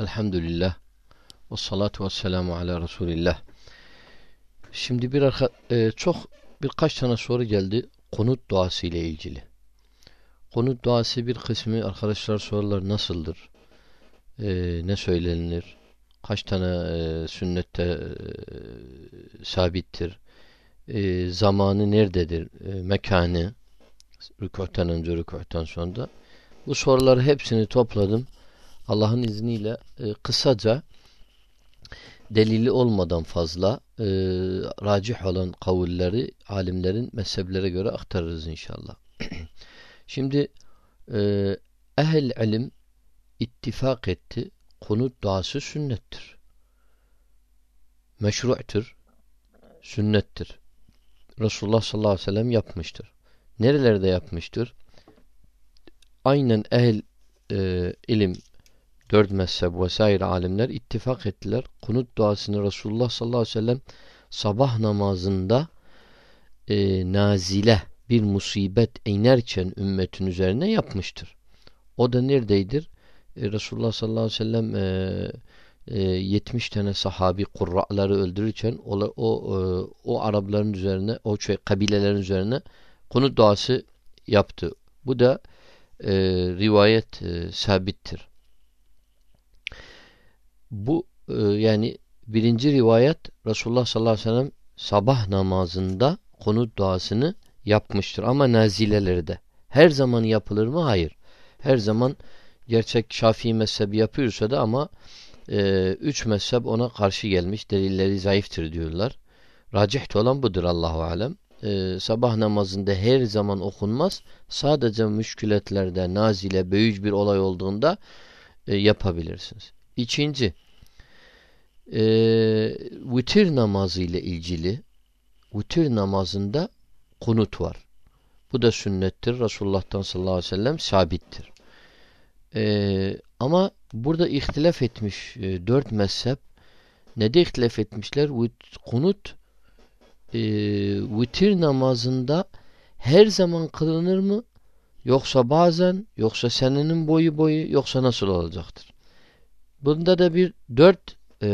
Elhamdülillah. Ve salatu ve selamu ala Resulillah. Şimdi bir arka, e, çok birkaç tane soru geldi konut duası ile ilgili. Konut duası bir kısmı arkadaşlar sorular nasıldır? E, ne söylenir? Kaç tane e, sünnette e, sabittir? E, zamanı nerededir? E, mekanı rükûhten önce rükûhten sonra bu soruları hepsini topladım. Allah'ın izniyle e, kısaca delili olmadan fazla e, racih olan kavulleri alimlerin mezheplere göre aktarırız inşallah. Şimdi e, ehl ilim ittifak etti. Kunut duası sünnettir. Meşru'tur. Sünnettir. Resulullah sallallahu aleyhi ve sellem yapmıştır. Nerelerde yapmıştır? Aynen ehl e, ilim dört mezhep vesaire alimler ittifak ettiler. Kunut duasını Resulullah sallallahu aleyhi ve sellem sabah namazında e, nazile bir musibet inerken ümmetin üzerine yapmıştır. O da neredeydir? E, Resulullah sallallahu aleyhi ve sellem e, e, 70 tane sahabi kurra'ları öldürürken o, o, e, o Arapların üzerine, o şey, kabilelerin üzerine kunut duası yaptı. Bu da e, rivayet e, sabittir. Bu e, yani birinci rivayet Resulullah sallallahu aleyhi ve sellem sabah namazında konut duasını yapmıştır ama nazilelerde. Her zaman yapılır mı? Hayır. Her zaman gerçek Şafii mezhebi yapıyorsa da ama e, üç mezhep ona karşı gelmiş. Delilleri zayıftır diyorlar. Racih olan budur Allahu alem. E, sabah namazında her zaman okunmaz. Sadece müşkületlerde, nazile, büyük bir olay olduğunda e, yapabilirsiniz. İkinci, e, vitir namazı ile ilgili vitir namazında kunut var. Bu da sünnettir. Resulullah'tan sallallahu aleyhi ve sellem sabittir. E, ama burada ihtilaf etmiş e, dört mezhep. Ne de ihtilaf etmişler? Kunut e, vitir namazında her zaman kılınır mı? Yoksa bazen, yoksa senenin boyu boyu, yoksa nasıl olacaktır? Bunda da bir dört e,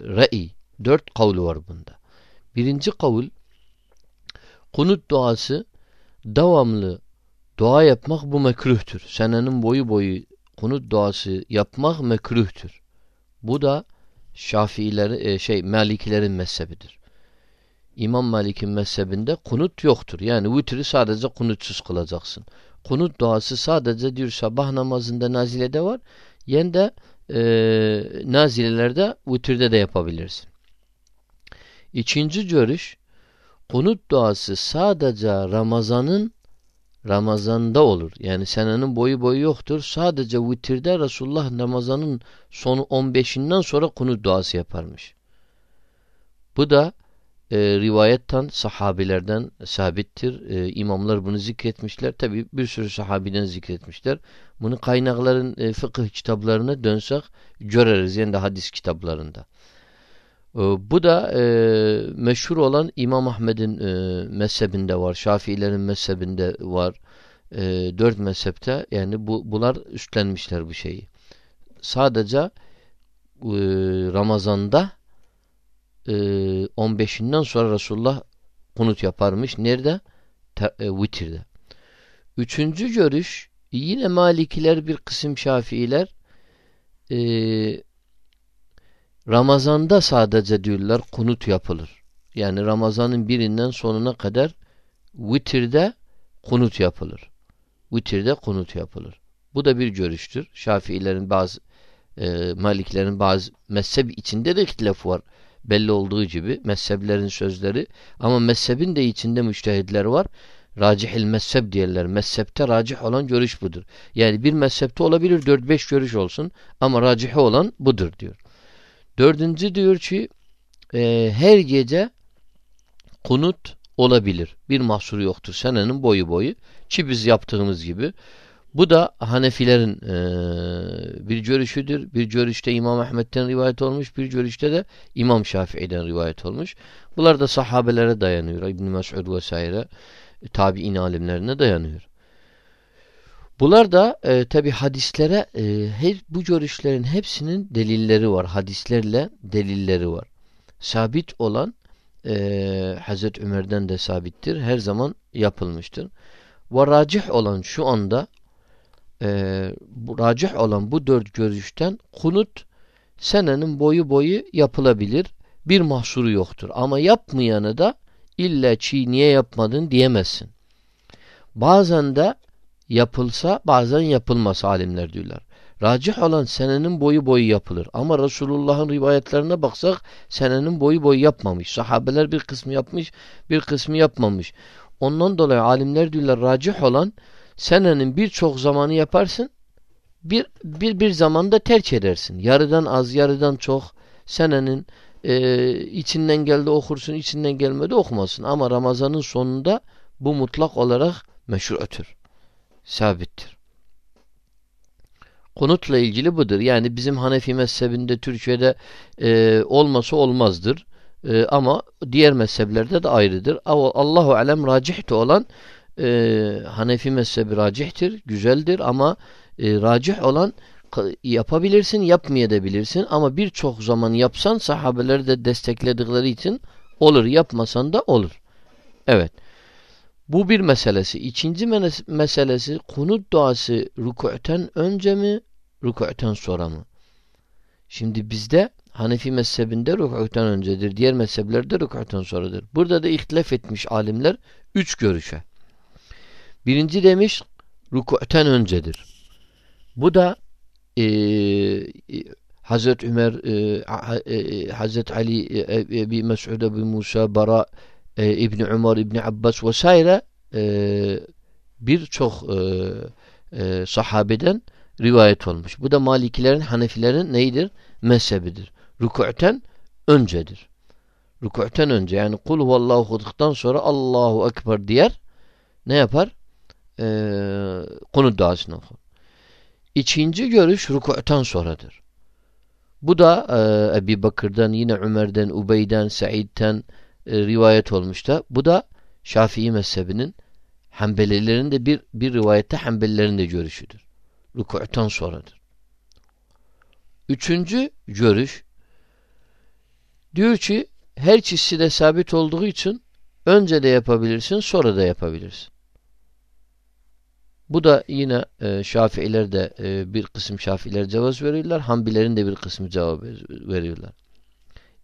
re'i, dört kavlu var bunda. Birinci kavul kunut duası devamlı dua yapmak bu mekruhtur. Senenin boyu boyu kunut duası yapmak mekruhtur. Bu da Şafiileri e, şey Malikilerin mezhebidir. İmam Malik'in mezhebinde kunut yoktur. Yani vitri sadece kunutsuz kılacaksın. Kunut duası sadece diyor sabah namazında nazilede var. Yen de e, nazilelerde vitirde de yapabilirsin. İkinci görüş kunut duası sadece Ramazan'ın Ramazan'da olur. Yani senenin boyu boyu yoktur. Sadece vitirde Resulullah Ramazan'ın sonu 15'inden sonra kunut duası yaparmış. Bu da e, rivayetten sahabilerden sabittir. E, imamlar bunu zikretmişler. Tabi bir sürü sahabiden zikretmişler. Bunu kaynakların e, fıkıh kitaplarına dönsek göreriz. Yani de hadis kitaplarında. E, bu da e, meşhur olan İmam Ahmed'in e, mezhebinde var. Şafiilerin mezhebinde var. E, dört mezhepte yani bu, bunlar üstlenmişler bu şeyi. Sadece e, Ramazan'da 15'inden e, sonra Resulullah kunut yaparmış. Nerede? Te, e, vitirde. Üçüncü görüş yine Malikiler bir kısım Şafiiler e, Ramazan'da sadece diyorlar kunut yapılır. Yani Ramazan'ın birinden sonuna kadar vitirde kunut yapılır. Vitirde kunut yapılır. Bu da bir görüştür. Şafiilerin bazı e, Maliklerin bazı mezhep içinde de ihtilaf var belli olduğu gibi mezheplerin sözleri ama mezhebin de içinde müştehidler var. Racihil mezhep diyorlar. Mezhepte racih olan görüş budur. Yani bir mezhepte olabilir 4-5 görüş olsun ama racihi olan budur diyor. Dördüncü diyor ki e, her gece kunut olabilir. Bir mahsuru yoktur. Senenin boyu boyu. Ki biz yaptığımız gibi bu da Hanefilerin e, bir görüşüdür. Bir görüşte İmam Ahmet'ten rivayet olmuş, bir görüşte de İmam Şafii'den rivayet olmuş. Bunlar da sahabelere dayanıyor. İbn Mesud vesaire tabi'in alimlerine dayanıyor. Bunlar da e, tabi hadislere e, hep, bu görüşlerin hepsinin delilleri var. Hadislerle delilleri var. Sabit olan e, Hazreti Ömer'den de sabittir. Her zaman yapılmıştır. Ve racih olan şu anda e, bu, racih olan bu dört görüşten kunut senenin boyu boyu yapılabilir. Bir mahsuru yoktur. Ama yapmayanı da illa çiğ niye yapmadın diyemezsin. Bazen de yapılsa bazen yapılmasa alimler diyorlar. Racih olan senenin boyu boyu yapılır. Ama Resulullah'ın rivayetlerine baksak senenin boyu boyu yapmamış. Sahabeler bir kısmı yapmış, bir kısmı yapmamış. Ondan dolayı alimler diyorlar racih olan senenin birçok zamanı yaparsın, bir, bir, bir zamanda terk edersin. Yarıdan az, yarıdan çok senenin e, içinden geldi okursun, içinden gelmedi okumasın. Ama Ramazan'ın sonunda bu mutlak olarak meşru'tür. Sabittir. Kunutla ilgili budur. Yani bizim Hanefi mezhebinde Türkiye'de e, olması olmazdır. E, ama diğer mezheplerde de ayrıdır. Allahu alem racihti olan e, Hanefi mezhebi racihtir, güzeldir ama e, racih olan yapabilirsin, yapmayabilirsin ama birçok zaman yapsan sahabeler de destekledikleri için olur, yapmasan da olur. Evet. Bu bir meselesi. İkinci meselesi kunut duası rükû'ten önce mi, rükû'ten sonra mı? Şimdi bizde Hanefi mezhebinde rükû'ten öncedir. Diğer mezheplerde rükû'ten sonradır. Burada da ihtilaf etmiş alimler üç görüşe. Birinci demiş rükû'ten öncedir. Bu da e, Hazreti Ömer, e, e, Hazreti Ali, e, Ebi Mes'ud, Ebi Musa, Bara, e, İbni Umar, İbni Abbas vs. E, birçok e, e, sahabeden rivayet olmuş. Bu da Malikilerin, Hanefilerin neydir? Mezhebidir. Rükû'ten öncedir. Rükû'ten önce yani kul huvallahu sonra Allahu Ekber diyer. Ne yapar? Ee, konu duasını okur. İkinci görüş rükû'ten sonradır. Bu da e, Ebi Bakır'dan, yine Ömer'den, Ubey'den, Said'den e, rivayet olmuş da. Bu da Şafii mezhebinin Hanbelilerin de bir, bir rivayette Hanbelilerin de görüşüdür. Rükû'tan sonradır. Üçüncü görüş diyor ki her ikisi de sabit olduğu için önce de yapabilirsin sonra da yapabilirsin. Bu da yine e, Şafiiler de e, bir kısım Şafiiler cevaz veriyorlar. Hanbilerin de bir kısmı cevap veriyorlar.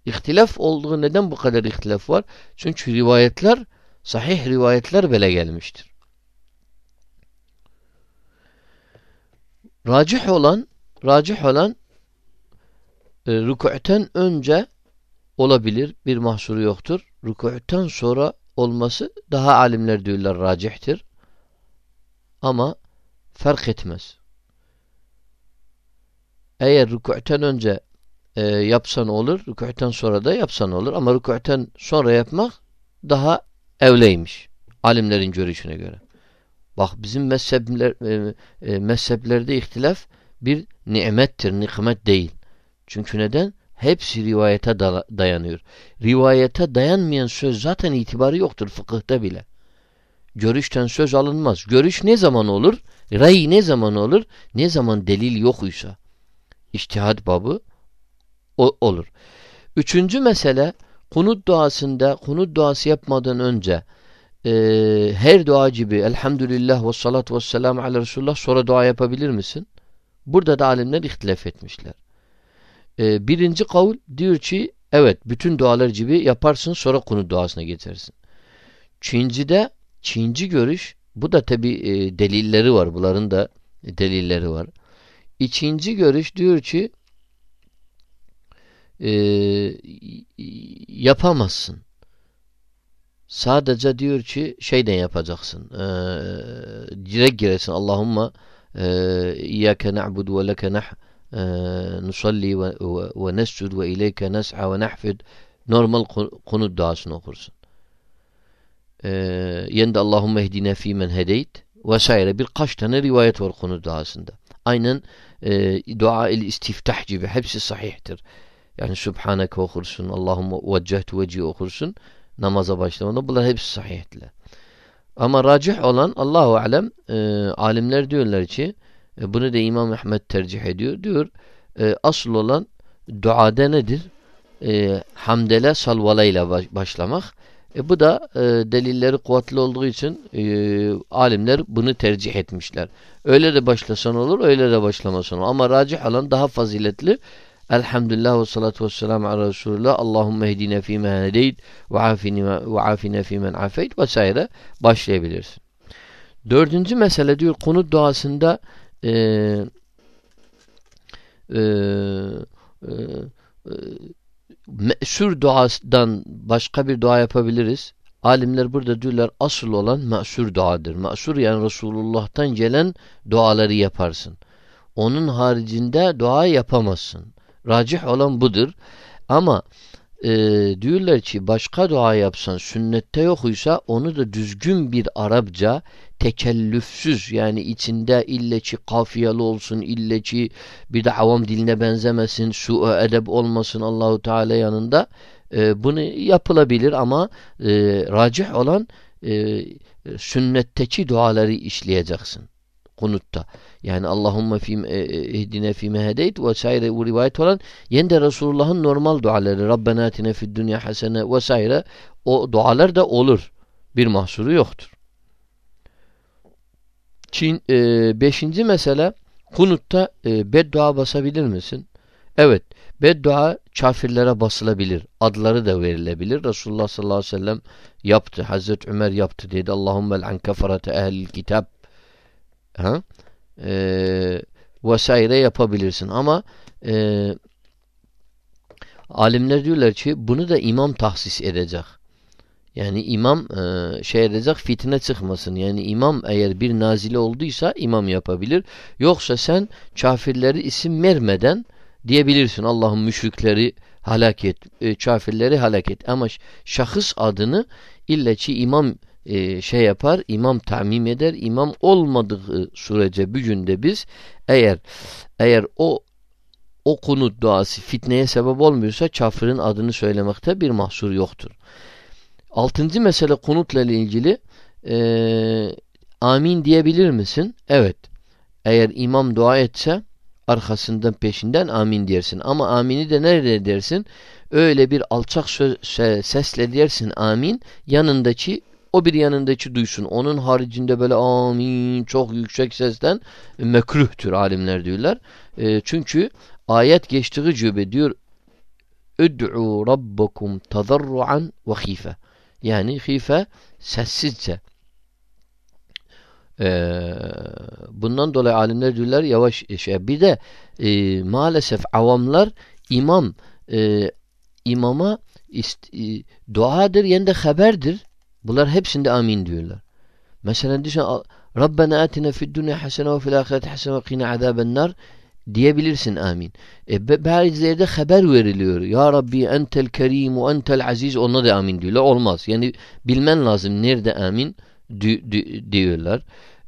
İhtilaf olduğu neden bu kadar ihtilaf var? Çünkü rivayetler sahih rivayetler böyle gelmiştir. Racih olan racih olan e, rükû'ten önce olabilir. Bir mahsuru yoktur. Rükû'ten sonra olması daha alimler diyorlar racihtir. Ama fark etmez. Eğer rükû'ten önce e, yapsan olur, rükû'ten sonra da yapsan olur. Ama rükû'ten sonra yapmak daha evleymiş. Alimlerin görüşüne göre. Bak bizim mezhepler, e, e, mezheplerde ihtilaf bir nimettir, nikmet değil. Çünkü neden? Hepsi rivayete dayanıyor. Rivayete dayanmayan söz zaten itibarı yoktur fıkıhta bile. Görüşten söz alınmaz. Görüş ne zaman olur? Ray ne zaman olur? Ne zaman delil yokuysa. İçtihad babı o, olur. Üçüncü mesele kunut duasında kunut duası yapmadan önce e, her dua gibi elhamdülillah ve salatu ve selamu ala Resulullah sonra dua yapabilir misin? Burada da alimler ihtilaf etmişler. E, birinci kavul diyor ki evet bütün dualar gibi yaparsın sonra kunut duasına geçersin. Çincide Çinci görüş bu da tabi e, delilleri var. Bunların da delilleri var. İkinci görüş diyor ki e, yapamazsın. Sadece diyor ki şeyden yapacaksın. E, direkt giresin. Allahumma e, İyyâke na'budu ve leke nah e, nusalli ve, nescud ve ileyke nes'a ve nahfid normal kunut duasını okursun e, yende Allahümme ehdine fîmen hedeyt vesaire birkaç tane rivayet var konu duasında. Aynen e, dua il istiftah gibi hepsi sahihtir. Yani Subhaneke okursun, Allahümme veccehtu veci okursun namaza başlamada bunlar hepsi sahihtiler. Ama racih olan Allahu alem e, alimler diyorlar ki e, bunu da İmam Ahmed tercih ediyor. Diyor e, asıl olan duada nedir? E, hamdele salvalayla baş, başlamak. E, bu da e, delilleri kuvvetli olduğu için e, alimler bunu tercih etmişler. Öyle de başlasan olur, öyle de başlamasan olur. Ama racih olan daha faziletli. Elhamdülillah ve salatu ve selamu ala Resulullah. Allahümme ehdine fîme hedeyt ve afine fîmen afeyt vesaire başlayabilirsin. Dördüncü mesele diyor konut duasında e, e, e, e meşhur duadan başka bir dua yapabiliriz. Alimler burada diyorlar asıl olan meşhur duadır. Meşhur yani Resulullah'tan gelen duaları yaparsın. Onun haricinde dua yapamazsın. Racih olan budur. Ama e, diyorlar ki başka dua yapsan sünnette yokuysa onu da düzgün bir Arapça tekellüfsüz yani içinde illeçi kafiyeli olsun illeçi bir de avam diline benzemesin su edeb olmasın Allahu Teala yanında e, bunu yapılabilir ama e, racih olan e, sünnetteki duaları işleyeceksin kunutta. Yani Allahümme fîm e, e, ihdine fîme hedeyt vesaire bu rivayet olan yine de Resulullah'ın normal duaları Rabbena atine fid dünya hasene vesaire o dualar da olur. Bir mahsuru yoktur. Çin, e, beşinci mesele kunutta e, beddua basabilir misin? Evet. Beddua kafirlere basılabilir. Adları da verilebilir. Resulullah sallallahu aleyhi ve sellem yaptı. Hazreti Ömer yaptı dedi. Allahümme l'an keferete ehlil kitab. Ha? Ee, vesaire yapabilirsin. Ama e, alimler diyorlar ki bunu da imam tahsis edecek. Yani imam e, şey edecek fitne çıkmasın. Yani imam eğer bir nazile olduysa imam yapabilir. Yoksa sen kafirleri isim vermeden diyebilirsin. Allah'ın müşrikleri halak et, e, kafirleri halak et. Ama şahıs adını illa ki imam e, şey yapar, imam tamim eder. İmam olmadığı sürece bir günde biz eğer eğer o o kunut duası fitneye sebep olmuyorsa kafirin adını söylemekte bir mahsur yoktur. Altıncı mesele kunutla ilgili e, amin diyebilir misin? Evet. Eğer imam dua etse arkasından peşinden amin dersin. Ama amini de nerede dersin? Öyle bir alçak söz, sesle dersin amin. Yanındaki o bir yanındaki duysun. Onun haricinde böyle amin çok yüksek sesten mekruhtur alimler diyorlar. E, çünkü ayet geçtiği gibi diyor Üd'u rabbakum tazarruan ve khife. Yani hife sessizce. Ee, bundan dolayı alimler diyorlar yavaş şey. Bir de e, maalesef avamlar imam e, imama ist, e, duadır yani haberdir. Bunlar hepsinde amin diyorlar. Mesela düşün Rabbena atina fid dünya hasene ve fil ahireti hasene ve qina azaben nar diyebilirsin amin. E, bazı yerde haber veriliyor. Ya Rabbi entel kerim ve entel aziz ona da amin diyorlar. Olmaz. Yani bilmen lazım nerede amin di, di, diyorlar.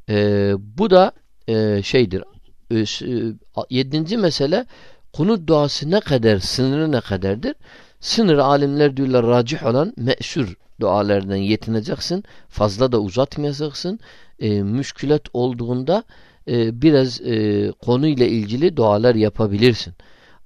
E, bu da e, şeydir. E, e, yedinci mesele kunut duası ne kadar, sınırı ne kadardır? Sınır alimler diyorlar racih olan meşhur dualardan yetineceksin. Fazla da uzatmayacaksın. E, müşkület olduğunda e, biraz e, konuyla ilgili dualar yapabilirsin.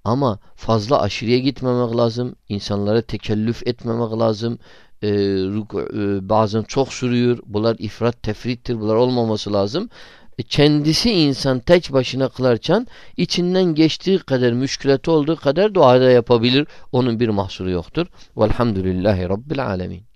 Ama fazla aşırıya gitmemek lazım. İnsanlara tekellüf etmemek lazım. E, e, bazen çok sürüyor. Bunlar ifrat tefrittir. Bunlar olmaması lazım. E, kendisi insan tek başına kılarken içinden geçtiği kadar müşkület olduğu kadar dua da yapabilir. Onun bir mahsuru yoktur. Velhamdülillahi Rabbil Alemin.